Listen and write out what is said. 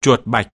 chuột bạch.